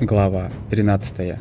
Глава 13.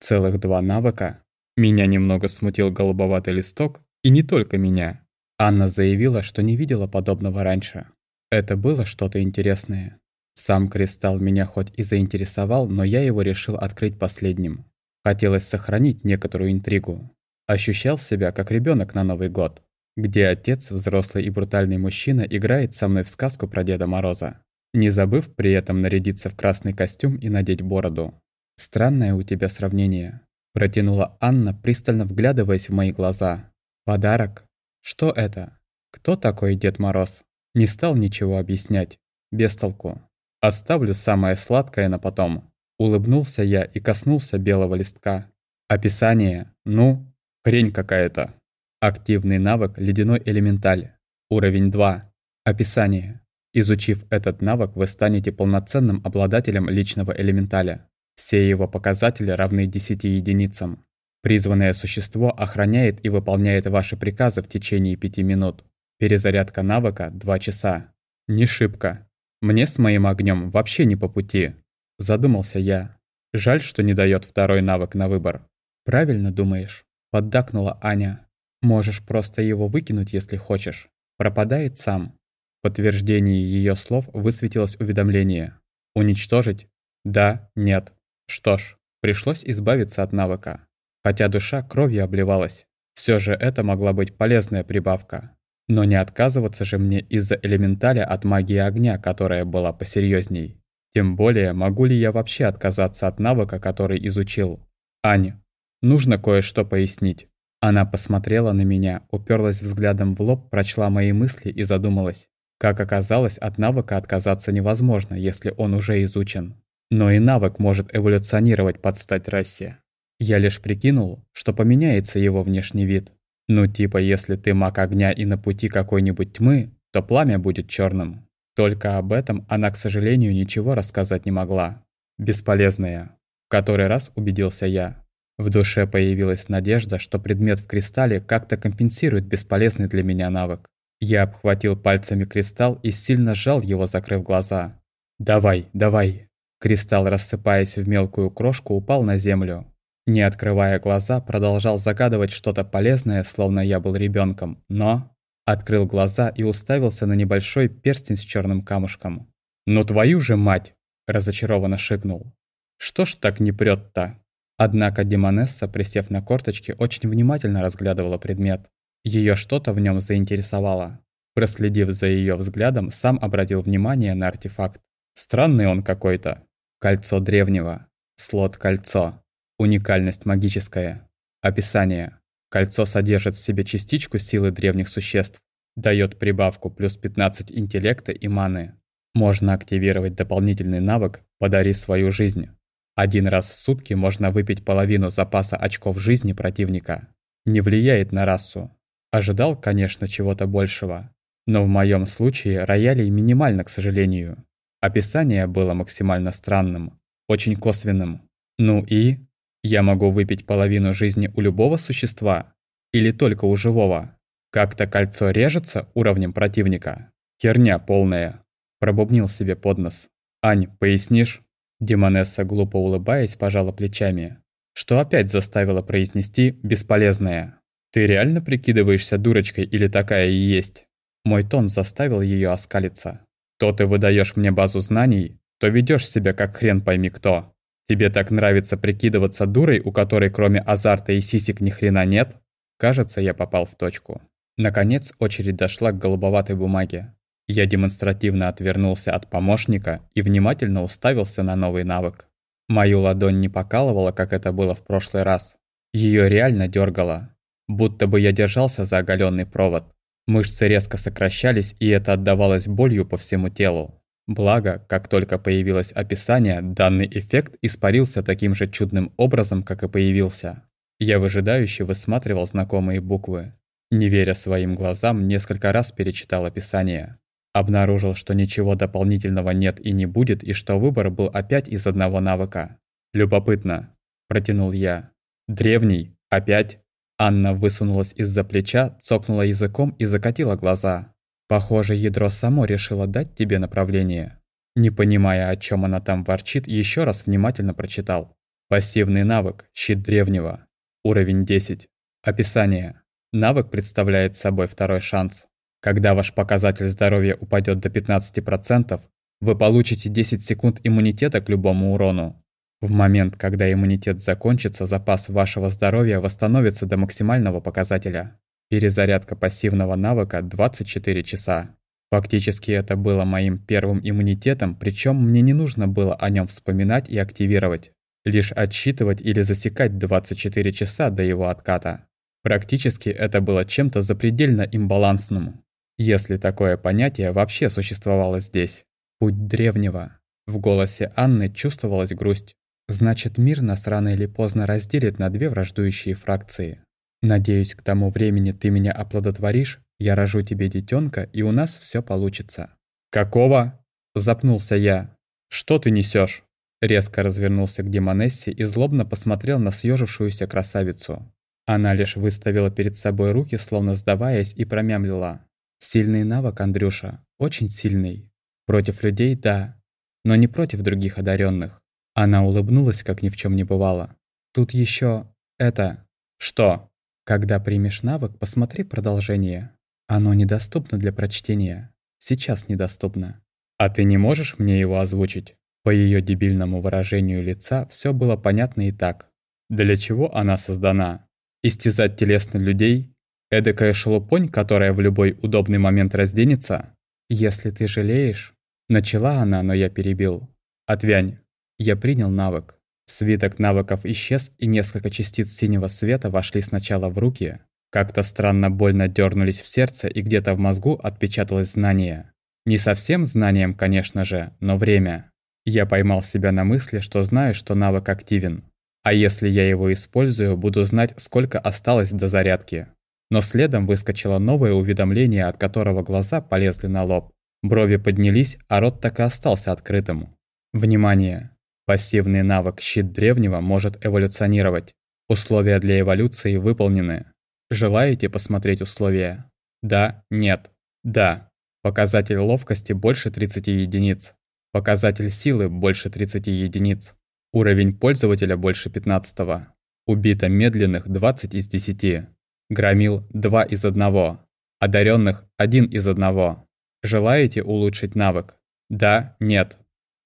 Целых два навыка. Меня немного смутил голубоватый листок, и не только меня. Анна заявила, что не видела подобного раньше. Это было что-то интересное. Сам кристалл меня хоть и заинтересовал, но я его решил открыть последним. Хотелось сохранить некоторую интригу. Ощущал себя как ребенок на Новый год, где отец, взрослый и брутальный мужчина, играет со мной в сказку про Деда Мороза не забыв при этом нарядиться в красный костюм и надеть бороду. «Странное у тебя сравнение», – протянула Анна, пристально вглядываясь в мои глаза. «Подарок? Что это? Кто такой Дед Мороз?» Не стал ничего объяснять. Без толку. Оставлю самое сладкое на потом. Улыбнулся я и коснулся белого листка. Описание. Ну, хрень какая-то. Активный навык «Ледяной элементаль». Уровень 2. Описание. Изучив этот навык, вы станете полноценным обладателем личного элементаля. Все его показатели равны 10 единицам. Призванное существо охраняет и выполняет ваши приказы в течение 5 минут. Перезарядка навыка – 2 часа. Не шибко. Мне с моим огнем вообще не по пути. Задумался я. Жаль, что не дает второй навык на выбор. Правильно думаешь? Поддакнула Аня. Можешь просто его выкинуть, если хочешь. Пропадает сам подтверждении ее слов высветилось уведомление. «Уничтожить? Да, нет. Что ж, пришлось избавиться от навыка. Хотя душа кровью обливалась. Все же это могла быть полезная прибавка. Но не отказываться же мне из-за элементаля от магии огня, которая была посерьезней. Тем более, могу ли я вообще отказаться от навыка, который изучил? Аня, нужно кое-что пояснить. Она посмотрела на меня, уперлась взглядом в лоб, прочла мои мысли и задумалась. Как оказалось, от навыка отказаться невозможно, если он уже изучен. Но и навык может эволюционировать под стать расе. Я лишь прикинул, что поменяется его внешний вид. Ну типа, если ты маг огня и на пути какой-нибудь тьмы, то пламя будет черным. Только об этом она, к сожалению, ничего рассказать не могла. Бесполезная. В который раз убедился я. В душе появилась надежда, что предмет в кристалле как-то компенсирует бесполезный для меня навык. Я обхватил пальцами кристалл и сильно сжал его, закрыв глаза. «Давай, давай!» Кристалл, рассыпаясь в мелкую крошку, упал на землю. Не открывая глаза, продолжал загадывать что-то полезное, словно я был ребенком, но... Открыл глаза и уставился на небольшой перстень с черным камушком. «Ну твою же мать!» – разочарованно шикнул. «Что ж так не прет-то?» Однако Демонесса, присев на корточки, очень внимательно разглядывала предмет. Ее что-то в нем заинтересовало. Проследив за ее взглядом, сам обратил внимание на артефакт. Странный он какой-то. Кольцо древнего. Слот-кольцо. Уникальность магическая. Описание. Кольцо содержит в себе частичку силы древних существ. Дает прибавку плюс 15 интеллекта и маны. Можно активировать дополнительный навык «Подари свою жизнь». Один раз в сутки можно выпить половину запаса очков жизни противника. Не влияет на расу. Ожидал, конечно, чего-то большего. Но в моем случае роялей минимально, к сожалению. Описание было максимально странным, очень косвенным. Ну и? Я могу выпить половину жизни у любого существа? Или только у живого? Как-то кольцо режется уровнем противника? Херня полная. Пробубнил себе под нос. «Ань, пояснишь?» Демонесса, глупо улыбаясь, пожала плечами, что опять заставила произнести «бесполезное». «Ты реально прикидываешься дурочкой или такая и есть?» Мой тон заставил ее оскалиться. «То ты выдаешь мне базу знаний, то ведешь себя как хрен пойми кто. Тебе так нравится прикидываться дурой, у которой кроме азарта и сисек ни хрена нет?» Кажется, я попал в точку. Наконец очередь дошла к голубоватой бумаге. Я демонстративно отвернулся от помощника и внимательно уставился на новый навык. Мою ладонь не покалывала, как это было в прошлый раз. Ее реально дергало, Будто бы я держался за оголенный провод. Мышцы резко сокращались, и это отдавалось болью по всему телу. Благо, как только появилось описание, данный эффект испарился таким же чудным образом, как и появился. Я выжидающе высматривал знакомые буквы. Не веря своим глазам, несколько раз перечитал описание. Обнаружил, что ничего дополнительного нет и не будет, и что выбор был опять из одного навыка. «Любопытно», – протянул я. «Древний? Опять?» Анна высунулась из-за плеча, цокнула языком и закатила глаза. «Похоже, ядро само решило дать тебе направление». Не понимая, о чем она там ворчит, еще раз внимательно прочитал. Пассивный навык, щит древнего. Уровень 10. Описание. Навык представляет собой второй шанс. Когда ваш показатель здоровья упадет до 15%, вы получите 10 секунд иммунитета к любому урону. В момент, когда иммунитет закончится, запас вашего здоровья восстановится до максимального показателя. Перезарядка пассивного навыка 24 часа. Фактически это было моим первым иммунитетом, причем мне не нужно было о нем вспоминать и активировать. Лишь отсчитывать или засекать 24 часа до его отката. Практически это было чем-то запредельно имбалансным. Если такое понятие вообще существовало здесь. Путь древнего. В голосе Анны чувствовалась грусть. Значит, мир нас рано или поздно разделит на две враждующие фракции. Надеюсь, к тому времени ты меня оплодотворишь, я рожу тебе детенка, и у нас все получится. Какого? Запнулся я. Что ты несешь? Резко развернулся к Демонессе и злобно посмотрел на съежившуюся красавицу. Она лишь выставила перед собой руки, словно сдаваясь, и промямлила. «Сильный навык, Андрюша, очень сильный. Против людей – да, но не против других одаренных. Она улыбнулась, как ни в чем не бывало. Тут еще это... Что? Когда примешь навык, посмотри продолжение. Оно недоступно для прочтения. Сейчас недоступно. А ты не можешь мне его озвучить? По ее дебильному выражению лица все было понятно и так. Для чего она создана? Истязать телесно людей? Эдакая шелупонь, которая в любой удобный момент разденется? Если ты жалеешь... Начала она, но я перебил. Отвянь. Я принял навык. Свиток навыков исчез, и несколько частиц синего света вошли сначала в руки, как-то странно больно дернулись в сердце, и где-то в мозгу отпечаталось знание. Не совсем знанием, конечно же, но время. Я поймал себя на мысли, что знаю, что навык активен. А если я его использую, буду знать, сколько осталось до зарядки. Но следом выскочило новое уведомление, от которого глаза полезли на лоб. Брови поднялись, а рот так и остался открытым. Внимание! Пассивный навык «Щит древнего» может эволюционировать. Условия для эволюции выполнены. Желаете посмотреть условия? Да, нет. Да. Показатель ловкости больше 30 единиц. Показатель силы больше 30 единиц. Уровень пользователя больше 15. Убито медленных 20 из 10. Громил 2 из 1. Одаренных 1 из 1. Желаете улучшить навык? Да, нет.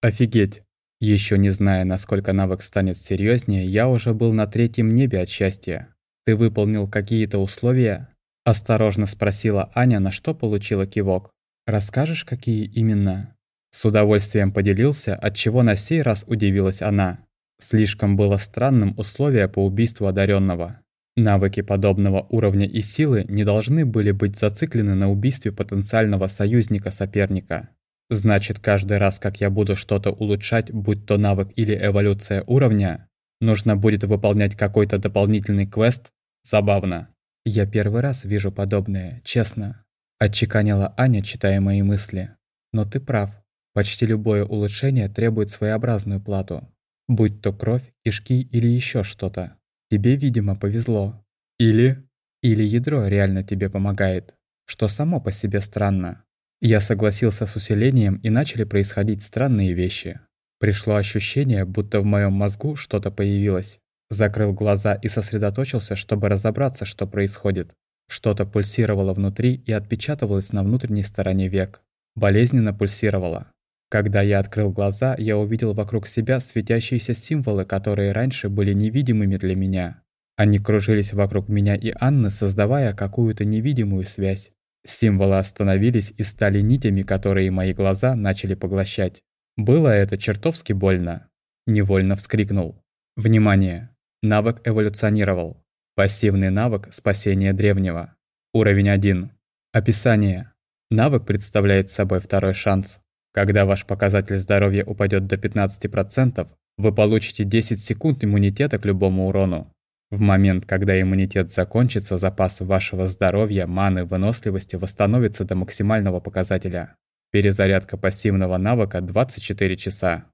Офигеть. Еще не зная, насколько навык станет серьезнее, я уже был на третьем небе от счастья. «Ты выполнил какие-то условия?» Осторожно спросила Аня, на что получила кивок. «Расскажешь, какие именно?» С удовольствием поделился, от чего на сей раз удивилась она. Слишком было странным условие по убийству одаренного. Навыки подобного уровня и силы не должны были быть зациклены на убийстве потенциального союзника-соперника. Значит, каждый раз, как я буду что-то улучшать, будь то навык или эволюция уровня, нужно будет выполнять какой-то дополнительный квест? Забавно. Я первый раз вижу подобное, честно. Отчеканила Аня, читая мои мысли. Но ты прав. Почти любое улучшение требует своеобразную плату. Будь то кровь, кишки или еще что-то. Тебе, видимо, повезло. Или... Или ядро реально тебе помогает. Что само по себе странно. Я согласился с усилением, и начали происходить странные вещи. Пришло ощущение, будто в моем мозгу что-то появилось. Закрыл глаза и сосредоточился, чтобы разобраться, что происходит. Что-то пульсировало внутри и отпечатывалось на внутренней стороне век. Болезненно пульсировало. Когда я открыл глаза, я увидел вокруг себя светящиеся символы, которые раньше были невидимыми для меня. Они кружились вокруг меня и Анны, создавая какую-то невидимую связь. Символы остановились и стали нитями, которые мои глаза начали поглощать. Было это чертовски больно. Невольно вскрикнул. Внимание! Навык эволюционировал. Пассивный навык спасения древнего. Уровень 1. Описание. Навык представляет собой второй шанс. Когда ваш показатель здоровья упадет до 15%, вы получите 10 секунд иммунитета к любому урону. В момент, когда иммунитет закончится, запас вашего здоровья, маны, выносливости восстановится до максимального показателя. Перезарядка пассивного навыка 24 часа.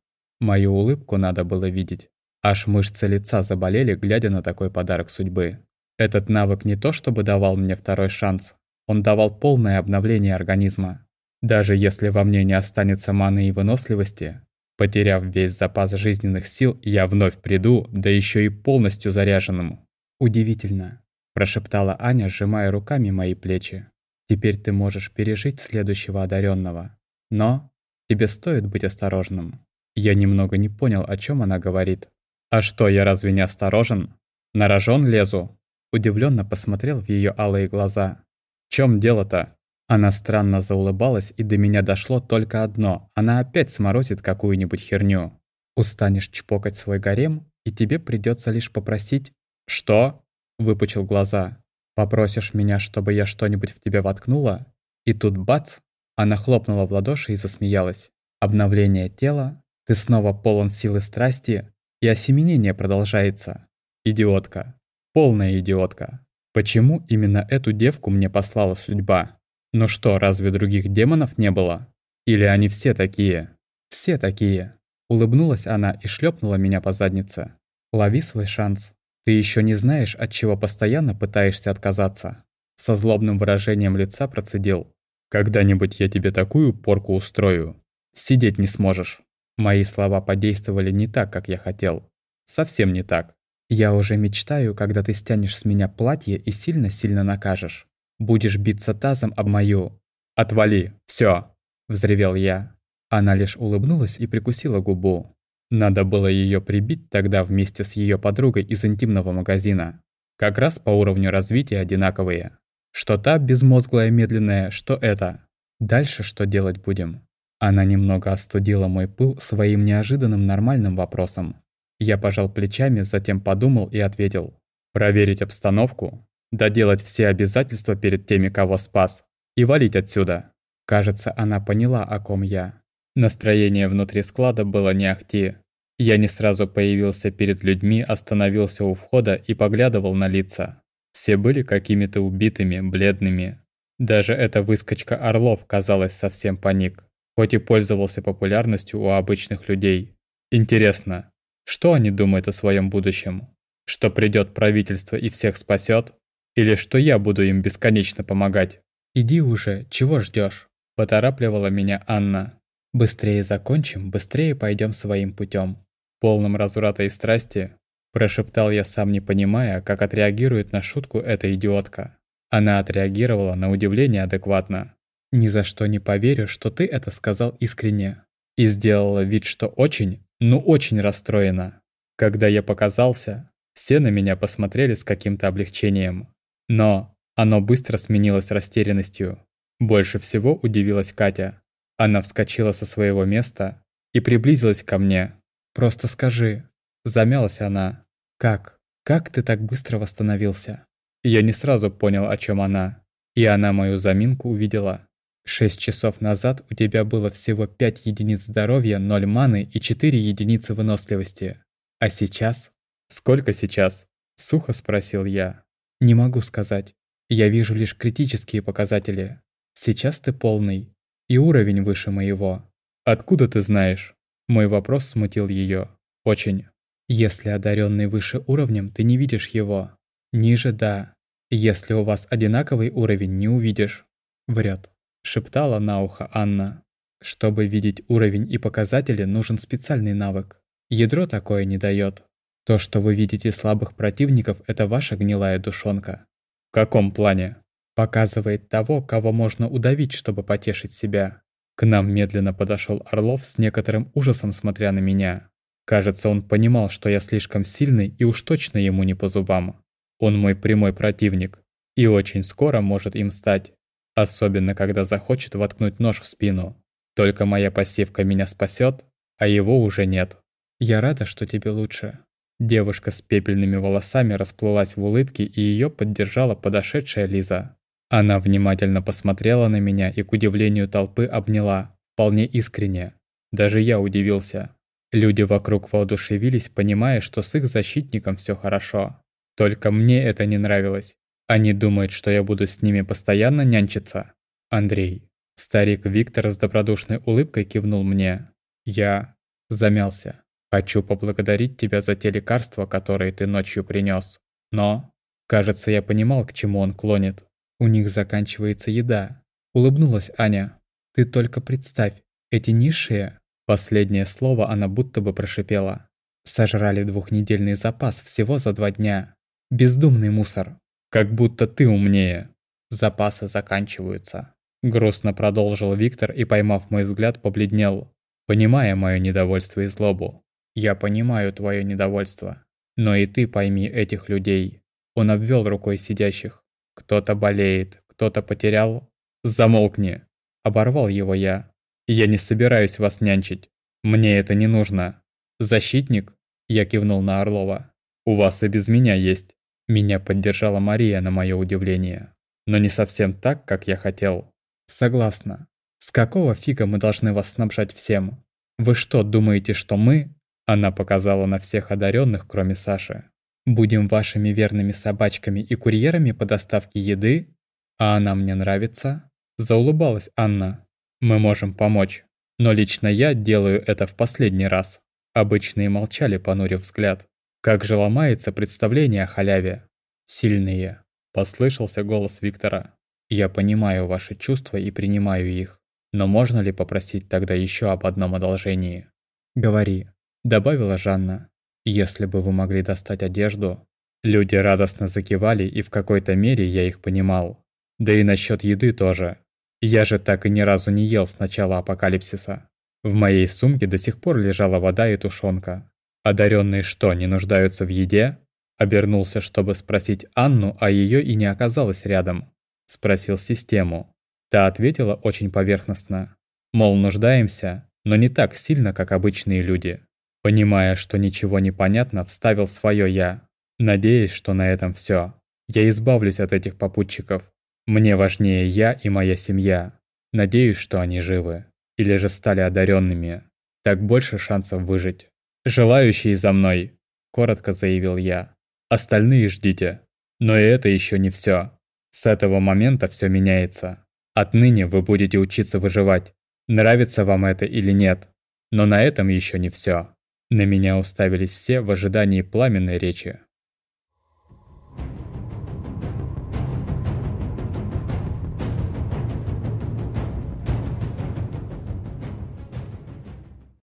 Мою улыбку надо было видеть. Аж мышцы лица заболели, глядя на такой подарок судьбы. Этот навык не то чтобы давал мне второй шанс, он давал полное обновление организма. Даже если во мне не останется маны и выносливости, потеряв весь запас жизненных сил, я вновь приду, да еще и полностью заряженному. Удивительно, прошептала Аня, сжимая руками мои плечи. Теперь ты можешь пережить следующего одаренного. Но тебе стоит быть осторожным. Я немного не понял, о чем она говорит. А что, я разве не осторожен? На рожон лезу? Удивленно посмотрел в ее алые глаза. В чем дело-то? Она странно заулыбалась, и до меня дошло только одно. Она опять сморозит какую-нибудь херню. Устанешь чпокать свой гарем, и тебе придется лишь попросить... «Что?» — выпучил глаза. «Попросишь меня, чтобы я что-нибудь в тебя воткнула?» И тут бац! Она хлопнула в ладоши и засмеялась. Обновление тела, ты снова полон силы страсти, и осеменение продолжается. Идиотка. Полная идиотка. Почему именно эту девку мне послала судьба? Ну что, разве других демонов не было? Или они все такие? Все такие. Улыбнулась она и шлепнула меня по заднице. Лови свой шанс. Ты еще не знаешь, от чего постоянно пытаешься отказаться. Со злобным выражением лица процедил. Когда-нибудь я тебе такую порку устрою. Сидеть не сможешь. Мои слова подействовали не так, как я хотел. Совсем не так. Я уже мечтаю, когда ты стянешь с меня платье и сильно-сильно накажешь. Будешь биться тазом об мою. Отвали, все, взревел я. Она лишь улыбнулась и прикусила губу. Надо было ее прибить тогда вместе с ее подругой из интимного магазина. Как раз по уровню развития одинаковые. Что та безмозглая медленная, что это. Дальше что делать будем? Она немного остудила мой пыл своим неожиданным нормальным вопросом. Я пожал плечами, затем подумал и ответил. Проверить обстановку, доделать все обязательства перед теми, кого спас, и валить отсюда. Кажется, она поняла, о ком я. Настроение внутри склада было не ахти. Я не сразу появился перед людьми, остановился у входа и поглядывал на лица. Все были какими-то убитыми, бледными. Даже эта выскочка Орлов, казалось, совсем паник, хоть и пользовался популярностью у обычных людей. Интересно, что они думают о своем будущем? Что придет правительство и всех спасет? Или что я буду им бесконечно помогать? «Иди уже, чего ждешь? поторапливала меня Анна. Быстрее закончим, быстрее пойдем своим путем. Полным разврата и страсти, прошептал я сам не понимая, как отреагирует на шутку эта идиотка. Она отреагировала на удивление адекватно. «Ни за что не поверю, что ты это сказал искренне». И сделала вид, что очень, ну очень расстроена. Когда я показался, все на меня посмотрели с каким-то облегчением. Но оно быстро сменилось растерянностью. Больше всего удивилась Катя. Она вскочила со своего места и приблизилась ко мне. «Просто скажи». Замялась она. «Как? Как ты так быстро восстановился?» Я не сразу понял, о чем она. И она мою заминку увидела. Шесть часов назад у тебя было всего пять единиц здоровья, ноль маны и четыре единицы выносливости. А сейчас? Сколько сейчас? Сухо спросил я. Не могу сказать. Я вижу лишь критические показатели. Сейчас ты полный и уровень выше моего. Откуда ты знаешь? Мой вопрос смутил ее. Очень. Если одаренный выше уровнем, ты не видишь его. Ниже – да. Если у вас одинаковый уровень, не увидишь. Врет. Шептала на ухо Анна. Чтобы видеть уровень и показатели, нужен специальный навык. Ядро такое не дает. То, что вы видите слабых противников, это ваша гнилая душонка. В каком плане? Показывает того, кого можно удавить, чтобы потешить себя. К нам медленно подошел Орлов с некоторым ужасом смотря на меня. Кажется, он понимал, что я слишком сильный и уж точно ему не по зубам. Он мой прямой противник и очень скоро может им стать. Особенно, когда захочет воткнуть нож в спину. Только моя пассивка меня спасет, а его уже нет. Я рада, что тебе лучше. Девушка с пепельными волосами расплылась в улыбке и ее поддержала подошедшая Лиза. Она внимательно посмотрела на меня и, к удивлению толпы, обняла, вполне искренне. Даже я удивился. Люди вокруг воодушевились, понимая, что с их защитником все хорошо. Только мне это не нравилось. Они думают, что я буду с ними постоянно нянчиться. Андрей. Старик Виктор с добродушной улыбкой кивнул мне. Я замялся. Хочу поблагодарить тебя за те лекарства, которые ты ночью принес. Но, кажется, я понимал, к чему он клонит. У них заканчивается еда. Улыбнулась Аня. Ты только представь, эти низшие, последнее слово она будто бы прошипела, сожрали двухнедельный запас всего за два дня. Бездумный мусор. Как будто ты умнее. Запасы заканчиваются. Грустно продолжил Виктор и, поймав мой взгляд, побледнел, понимая мое недовольство и злобу. «Я понимаю твое недовольство. Но и ты пойми этих людей». Он обвел рукой сидящих. «Кто-то болеет, кто-то потерял...» «Замолкни!» Оборвал его я. «Я не собираюсь вас нянчить. Мне это не нужно. Защитник?» Я кивнул на Орлова. «У вас и без меня есть». Меня поддержала Мария на мое удивление. Но не совсем так, как я хотел. Согласна. С какого фига мы должны вас снабжать всем? Вы что, думаете, что мы, она показала на всех одаренных, кроме Саши. «Будем вашими верными собачками и курьерами по доставке еды? А она мне нравится?» Заулыбалась Анна. «Мы можем помочь. Но лично я делаю это в последний раз». Обычные молчали, понурив взгляд. Как же ломается представление о халяве. «Сильные», — послышался голос Виктора. «Я понимаю ваши чувства и принимаю их. Но можно ли попросить тогда еще об одном одолжении?» «Говори», добавила Жанна. «Если бы вы могли достать одежду...» Люди радостно закивали, и в какой-то мере я их понимал. Да и насчет еды тоже. Я же так и ни разу не ел с начала апокалипсиса. В моей сумке до сих пор лежала вода и тушенка. Одаренные что, не нуждаются в еде? Обернулся, чтобы спросить Анну, а ее и не оказалось рядом. Спросил систему. Та ответила очень поверхностно. Мол, нуждаемся, но не так сильно, как обычные люди. Понимая, что ничего не понятно, вставил свое «я», надеясь, что на этом все. Я избавлюсь от этих попутчиков. Мне важнее я и моя семья. Надеюсь, что они живы. Или же стали одаренными. Так больше шансов выжить. «Желающие за мной!» – коротко заявил я. «Остальные ждите. Но и это еще не все. С этого момента все меняется. Отныне вы будете учиться выживать. Нравится вам это или нет. Но на этом еще не все. На меня уставились все в ожидании пламенной речи.